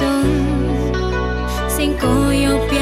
sun 5 yo pienso